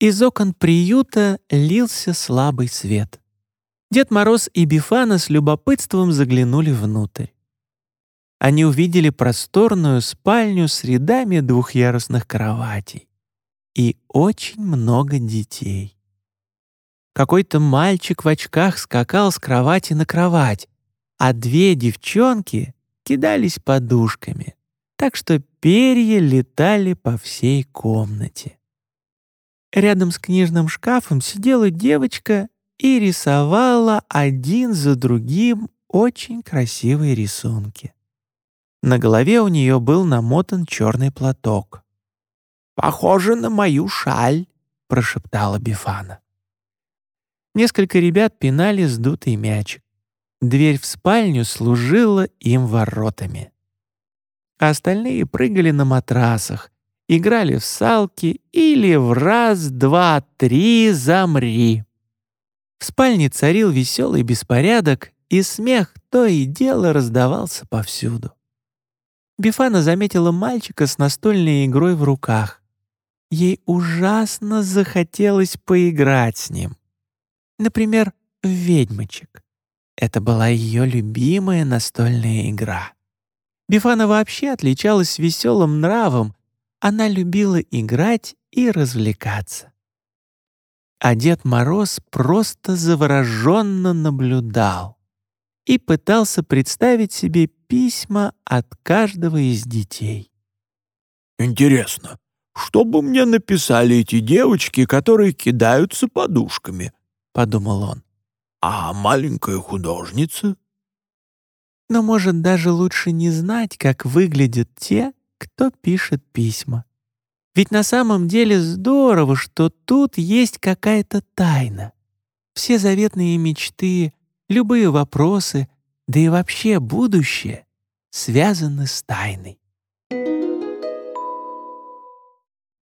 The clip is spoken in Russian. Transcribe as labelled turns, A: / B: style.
A: Из окон приюта лился слабый свет. Дед Мороз и Бифана с любопытством заглянули внутрь. Они увидели просторную спальню с рядами двухъярусных кроватей и очень много детей. Какой-то мальчик в очках скакал с кровати на кровать, а две девчонки кидались подушками, так что перья летали по всей комнате. Рядом с книжным шкафом сидела девочка и рисовала один за другим очень красивые рисунки. На голове у нее был намотан черный платок. «Похоже на мою шаль», — прошептала Бифана. Несколько ребят пинали сдутый мячик. Дверь в спальню служила им воротами. А остальные прыгали на матрасах, играли в салки или в раз, два, три замри. В спальне царил веселый беспорядок, и смех то и дело раздавался повсюду. Бифана заметила мальчика с настольной игрой в руках. Ей ужасно захотелось поиграть с ним. Например, в ведьмочек. Это была ее любимая настольная игра. Бифана вообще отличалась веселым нравом, она любила играть и развлекаться. А Дед Мороз просто завороженно наблюдал и пытался представить себе письма от каждого из детей.
B: «Интересно, что бы мне написали эти девочки, которые кидаются подушками?» — подумал он. «А маленькая художница?»
A: Но, может, даже лучше не знать, как выглядят те, кто пишет письма. Ведь на самом деле здорово, что тут есть какая-то тайна. Все заветные мечты, любые вопросы, да и вообще будущее связаны с тайной.